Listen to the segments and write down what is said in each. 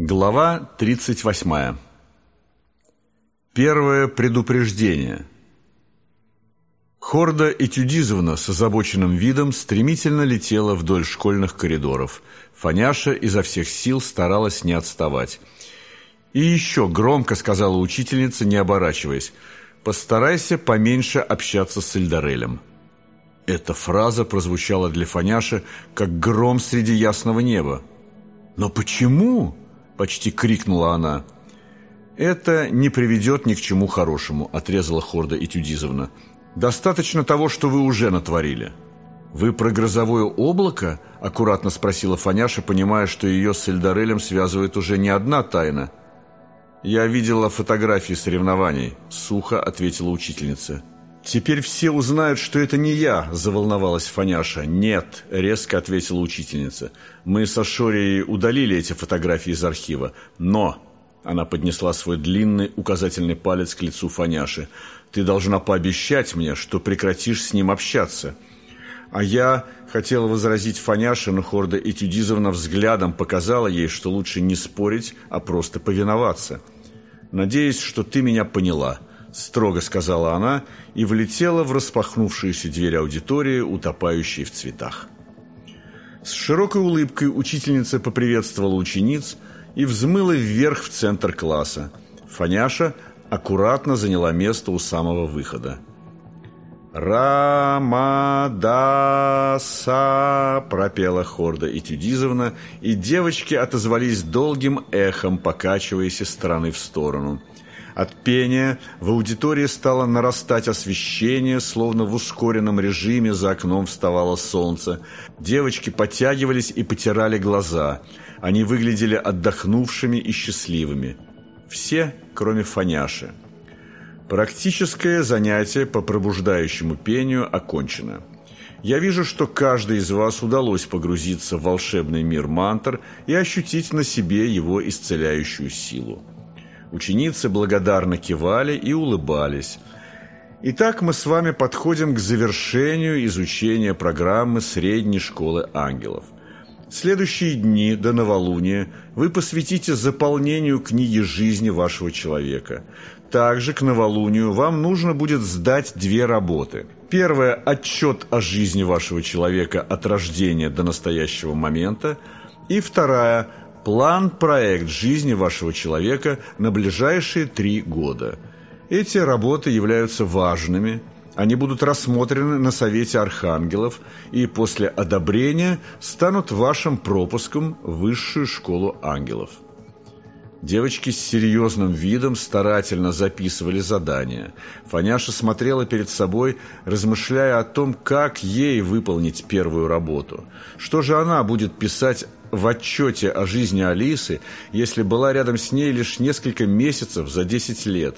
Глава 38. Первое предупреждение. Хорда Этюдизовна с озабоченным видом стремительно летела вдоль школьных коридоров. Фаняша изо всех сил старалась не отставать. И еще громко сказала учительница, не оборачиваясь, «Постарайся поменьше общаться с Эльдарелем». Эта фраза прозвучала для Фаняши, как гром среди ясного неба. «Но почему?» Почти крикнула она. «Это не приведет ни к чему хорошему», – отрезала Хорда Этюдизовна. «Достаточно того, что вы уже натворили». «Вы про грозовое облако?» – аккуратно спросила Фаняша, понимая, что ее с Эльдарелем связывает уже не одна тайна. «Я видела фотографии соревнований», – сухо ответила учительница. «Теперь все узнают, что это не я», – заволновалась Фаняша. «Нет», – резко ответила учительница. «Мы со Шорией удалили эти фотографии из архива. Но...» – она поднесла свой длинный указательный палец к лицу Фаняши. «Ты должна пообещать мне, что прекратишь с ним общаться». А я хотела возразить Фаняше, но Хорда Этюдизовна взглядом показала ей, что лучше не спорить, а просто повиноваться. «Надеюсь, что ты меня поняла». – строго сказала она и влетела в распахнувшуюся дверь аудитории, утопающей в цветах. С широкой улыбкой учительница поприветствовала учениц и взмыла вверх в центр класса. Фаняша аккуратно заняла место у самого выхода. «Рамадаса!» – пропела Хорда Этюдизовна, и девочки отозвались долгим эхом, покачиваясь из стороны в сторону – от пения в аудитории стало нарастать освещение, словно в ускоренном режиме за окном вставало солнце. Девочки подтягивались и потирали глаза. Они выглядели отдохнувшими и счастливыми. Все, кроме Фаняши. Практическое занятие по пробуждающему пению окончено. Я вижу, что каждый из вас удалось погрузиться в волшебный мир мантр и ощутить на себе его исцеляющую силу. Ученицы благодарно кивали и улыбались. Итак, мы с вами подходим к завершению изучения программы средней школы ангелов. Следующие дни до новолуния вы посвятите заполнению книги жизни вашего человека. Также к новолунию вам нужно будет сдать две работы. Первая – отчет о жизни вашего человека от рождения до настоящего момента. И вторая план-проект жизни вашего человека на ближайшие три года. Эти работы являются важными, они будут рассмотрены на Совете Архангелов и после одобрения станут вашим пропуском в Высшую школу ангелов. Девочки с серьезным видом старательно записывали задания. Фаняша смотрела перед собой, размышляя о том, как ей выполнить первую работу. Что же она будет писать в отчете о жизни Алисы, если была рядом с ней лишь несколько месяцев за 10 лет.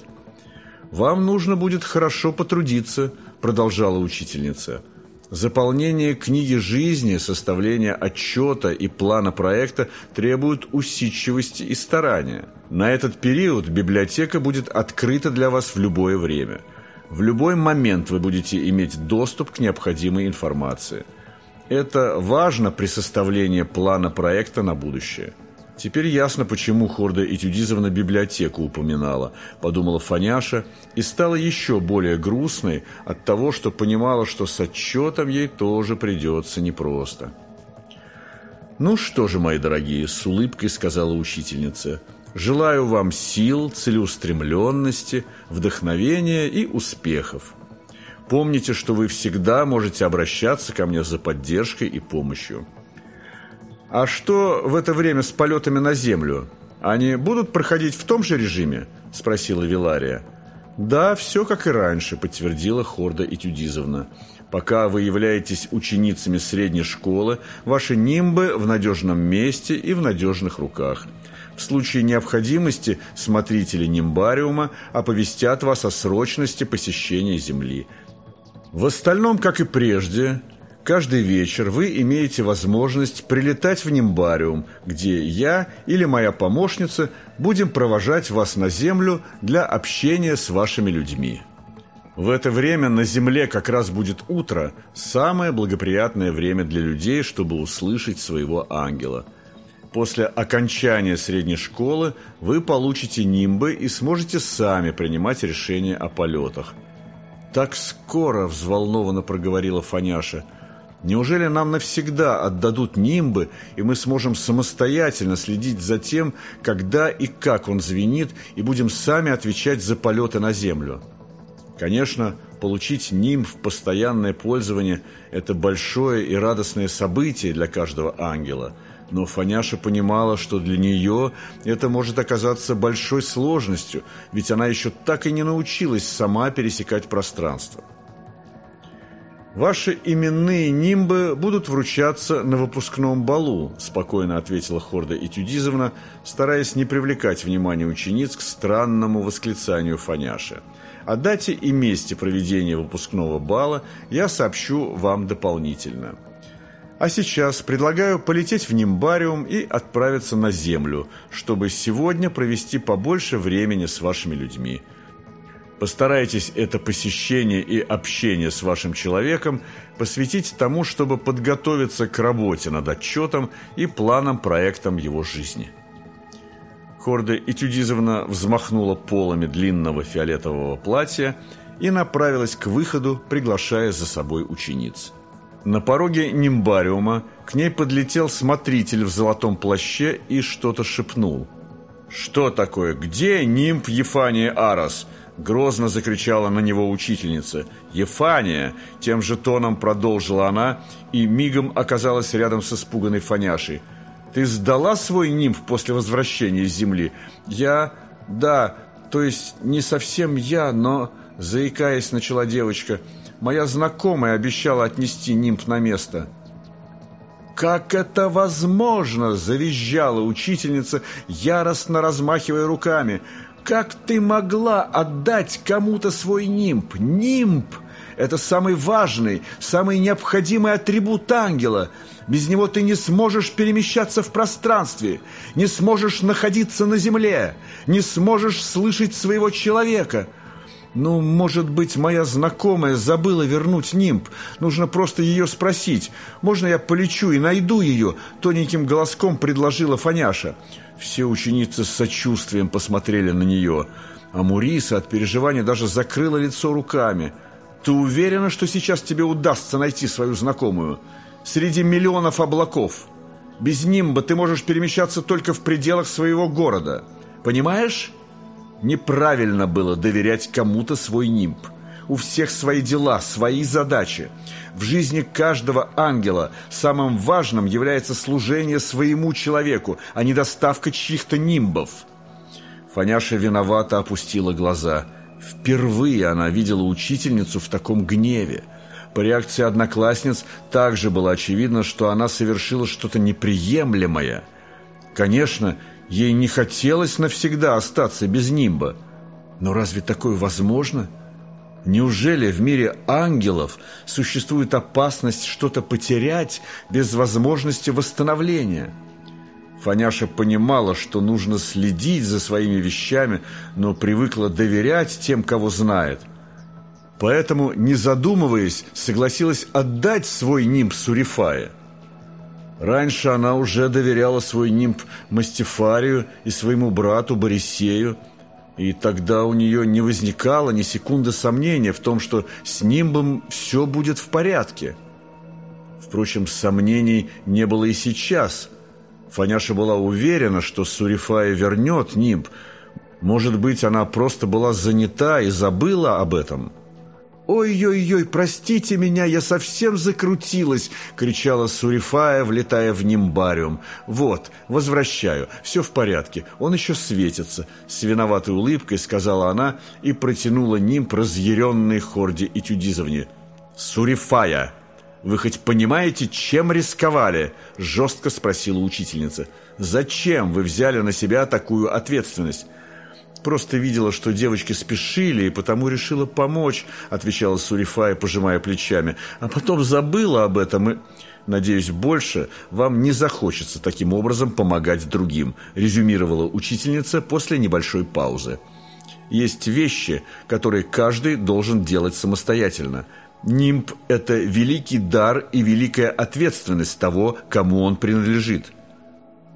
«Вам нужно будет хорошо потрудиться», – продолжала учительница. Заполнение книги жизни, составление отчета и плана проекта требуют усидчивости и старания. На этот период библиотека будет открыта для вас в любое время. В любой момент вы будете иметь доступ к необходимой информации – это важно при составлении плана проекта на будущее. Теперь ясно, почему Хорда Этюдизовна библиотеку упоминала, подумала Фаняша и стала еще более грустной от того, что понимала, что с отчетом ей тоже придется непросто. «Ну что же, мои дорогие», – с улыбкой сказала учительница, – «желаю вам сил, целеустремленности, вдохновения и успехов». Помните, что вы всегда можете обращаться ко мне за поддержкой и помощью. А что в это время с полетами на Землю? Они будут проходить в том же режиме? Спросила Вилария. Да, все как и раньше, подтвердила Хорда Этюдизовна. Пока вы являетесь ученицами средней школы, ваши нимбы в надежном месте и в надежных руках. В случае необходимости смотрители нимбариума оповестят вас о срочности посещения Земли – в остальном, как и прежде, каждый вечер вы имеете возможность прилетать в Нимбариум, где я или моя помощница будем провожать вас на Землю для общения с вашими людьми. В это время на Земле как раз будет утро, самое благоприятное время для людей, чтобы услышать своего ангела. После окончания средней школы вы получите нимбы и сможете сами принимать решения о полетах. «Так скоро!» – взволнованно проговорила Фаняша. «Неужели нам навсегда отдадут нимбы, и мы сможем самостоятельно следить за тем, когда и как он звенит, и будем сами отвечать за полеты на Землю?» Конечно, получить нимб в постоянное пользование – это большое и радостное событие для каждого ангела – но Фаняша понимала, что для нее это может оказаться большой сложностью, ведь она еще так и не научилась сама пересекать пространство. «Ваши именные нимбы будут вручаться на выпускном балу», спокойно ответила Хорда Этюдизовна, стараясь не привлекать внимание учениц к странному восклицанию Фаняши. О дате и месте проведения выпускного бала я сообщу вам дополнительно. А сейчас предлагаю полететь в Нимбариум и отправиться на Землю, чтобы сегодня провести побольше времени с вашими людьми. Постарайтесь это посещение и общение с вашим человеком посвятить тому, чтобы подготовиться к работе над отчетом и планом проектом его жизни. Хорда Этюдизовна взмахнула полами длинного фиолетового платья и направилась к выходу, приглашая за собой учениц. На пороге нимбариума к ней подлетел смотритель в золотом плаще и что-то шепнул. «Что такое? Где нимб Ефания Арас?» Грозно закричала на него учительница. «Ефания!» Тем же тоном продолжила она и мигом оказалась рядом с испуганной Фаняшей. «Ты сдала свой нимб после возвращения с земли?» «Я... да, то есть не совсем я, но...» Заикаясь, начала девочка – Моя знакомая обещала отнести нимб на место. «Как это возможно?» – завизжала учительница, яростно размахивая руками. «Как ты могла отдать кому-то свой нимб? Нимб – это самый важный, самый необходимый атрибут ангела. Без него ты не сможешь перемещаться в пространстве, не сможешь находиться на земле, не сможешь слышать своего человека». «Ну, может быть, моя знакомая забыла вернуть нимб. Нужно просто ее спросить. Можно я полечу и найду ее?» Тоненьким голоском предложила Фаняша. Все ученицы с сочувствием посмотрели на нее. А Муриса от переживания даже закрыла лицо руками. «Ты уверена, что сейчас тебе удастся найти свою знакомую? Среди миллионов облаков. Без нимба ты можешь перемещаться только в пределах своего города. Понимаешь?» Неправильно было доверять кому-то свой нимб. У всех свои дела, свои задачи. В жизни каждого ангела самым важным является служение своему человеку, а не доставка чьих-то нимбов. Фаняша виновато опустила глаза. Впервые она видела учительницу в таком гневе. По реакции одноклассниц также было очевидно, что она совершила что-то неприемлемое. Конечно, Ей не хотелось навсегда остаться без нимба. Но разве такое возможно? Неужели в мире ангелов существует опасность что-то потерять без возможности восстановления? Фаняша понимала, что нужно следить за своими вещами, но привыкла доверять тем, кого знает. Поэтому, не задумываясь, согласилась отдать свой нимб Сурифае – Раньше она уже доверяла свой нимб Мастифарию и своему брату Борисею, и тогда у нее не возникало ни секунды сомнения в том, что с нимбом все будет в порядке. Впрочем, сомнений не было и сейчас. Фаняша была уверена, что Сурифая вернет нимб. Может быть, она просто была занята и забыла об этом – «Ой-ой-ой, простите меня, я совсем закрутилась!» — кричала Сурифая, влетая в нимбариум. «Вот, возвращаю, все в порядке, он еще светится!» С виноватой улыбкой сказала она и протянула нимб разъяренной хорде этюдизовне. «Сурифая, вы хоть понимаете, чем рисковали?» — жестко спросила учительница. «Зачем вы взяли на себя такую ответственность?» Просто видела, что девочки спешили, и потому решила помочь», — отвечала Сурифая, пожимая плечами. «А потом забыла об этом и...» «Надеюсь, больше вам не захочется таким образом помогать другим», — резюмировала учительница после небольшой паузы. «Есть вещи, которые каждый должен делать самостоятельно. Нимб – это великий дар и великая ответственность того, кому он принадлежит».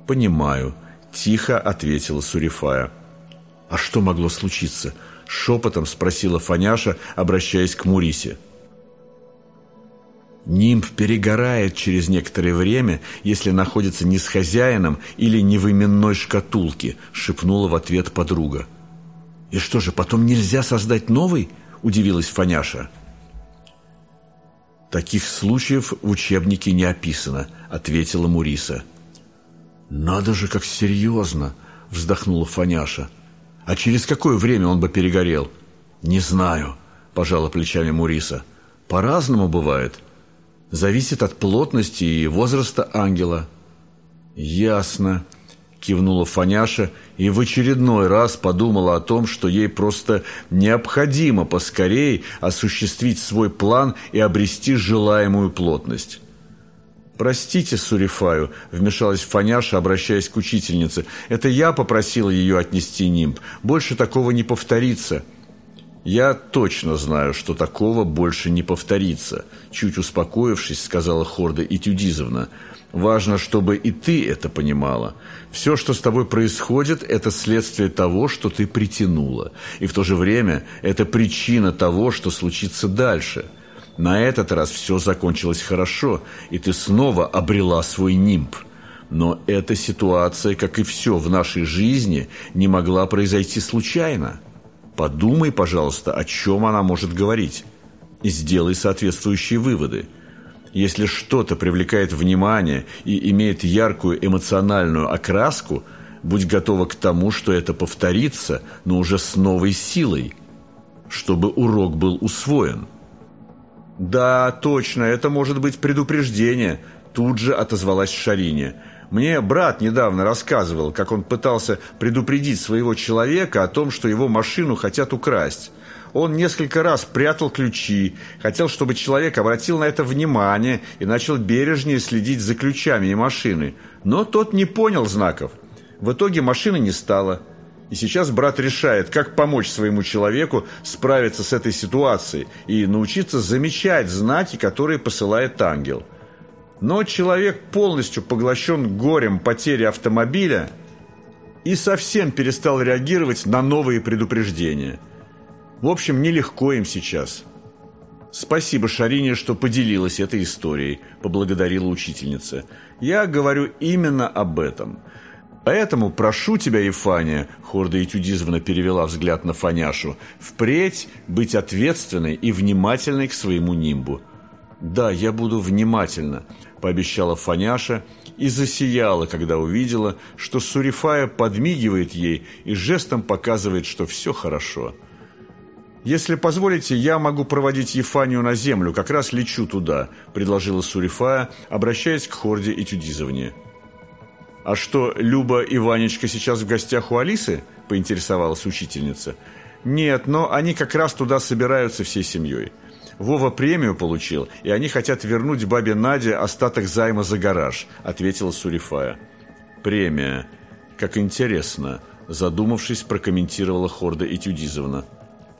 «Понимаю», – тихо ответила Сурифая. «А что могло случиться?» – шепотом спросила Фаняша, обращаясь к Мурисе. Нимб перегорает через некоторое время, если находится не с хозяином или не в именной шкатулке, шепнула в ответ подруга. «И что же, потом нельзя создать новый?» – удивилась Фаняша. «Таких случаев в учебнике не описано», – ответила Муриса. «Надо же, как серьезно!» – вздохнула Фаняша. «А через какое время он бы перегорел?» «Не знаю», – пожала плечами Муриса. «По-разному бывает. Зависит от плотности и возраста ангела». «Ясно», – кивнула Фаняша и в очередной раз подумала о том, что ей просто необходимо поскорей осуществить свой план и обрести желаемую плотность. «Простите, Сурифаю», — вмешалась Фаняша, обращаясь к учительнице. «Это я попросила ее отнести нимб. Больше такого не повторится». «Я точно знаю, что такого больше не повторится», — чуть успокоившись, сказала Хорда Итюдизовна. «Важно, чтобы и ты это понимала. Все, что с тобой происходит, это следствие того, что ты притянула. И в то же время это причина того, что случится дальше». На этот раз все закончилось хорошо, и ты снова обрела свой нимб. Но эта ситуация, как и все в нашей жизни, не могла произойти случайно. Подумай, пожалуйста, о чем она может говорить, и сделай соответствующие выводы. Если что-то привлекает внимание и имеет яркую эмоциональную окраску, будь готова к тому, что это повторится, но уже с новой силой, чтобы урок был усвоен – «Да, точно, это может быть предупреждение», – тут же отозвалась Шарине. «Мне брат недавно рассказывал, как он пытался предупредить своего человека о том, что его машину хотят украсть. Он несколько раз прятал ключи, хотел, чтобы человек обратил на это внимание и начал бережнее следить за ключами и машины. Но тот не понял знаков. В итоге машины не стало». И сейчас брат решает, как помочь своему человеку справиться с этой ситуацией и научиться замечать знаки, которые посылает ангел. Но человек полностью поглощен горем потери автомобиля и совсем перестал реагировать на новые предупреждения. В общем, нелегко им сейчас. «Спасибо, Шарине, что поделилась этой историей», – поблагодарила учительница. «Я говорю именно об этом». Поэтому прошу тебя, Ефания, Хорда Этюдизовна перевела взгляд на Фаняшу, впредь быть ответственной и внимательной к своему нимбу. «Да, я буду внимательна», – пообещала Фаняша и засияла, когда увидела, что Сурифая подмигивает ей и жестом показывает, что все хорошо. «Если позволите, я могу проводить Ефанию на землю, как раз лечу туда», – предложила Сурифая, обращаясь к Хорде Этюдизовне. «А что, Люба и Ванечка сейчас в гостях у Алисы?» – поинтересовалась учительница. «Нет, но они как раз туда собираются всей семьей. Вова премию получил, и они хотят вернуть бабе Наде остаток займа за гараж», – ответила Сурифая. «Премия. Как интересно», – задумавшись, прокомментировала Хорда Этюдизовна.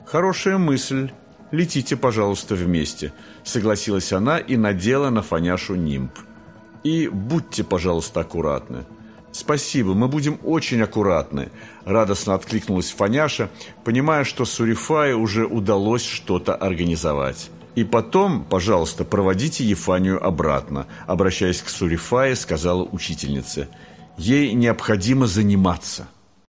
«Хорошая мысль. Летите, пожалуйста, вместе», – согласилась она и надела на Фаняшу нимб. «И будьте, пожалуйста, аккуратны». «Спасибо, мы будем очень аккуратны», – радостно откликнулась Фаняша, понимая, что Сурифае уже удалось что-то организовать. «И потом, пожалуйста, проводите Ефанию обратно», – обращаясь к Сурифае, сказала учительница. «Ей необходимо заниматься».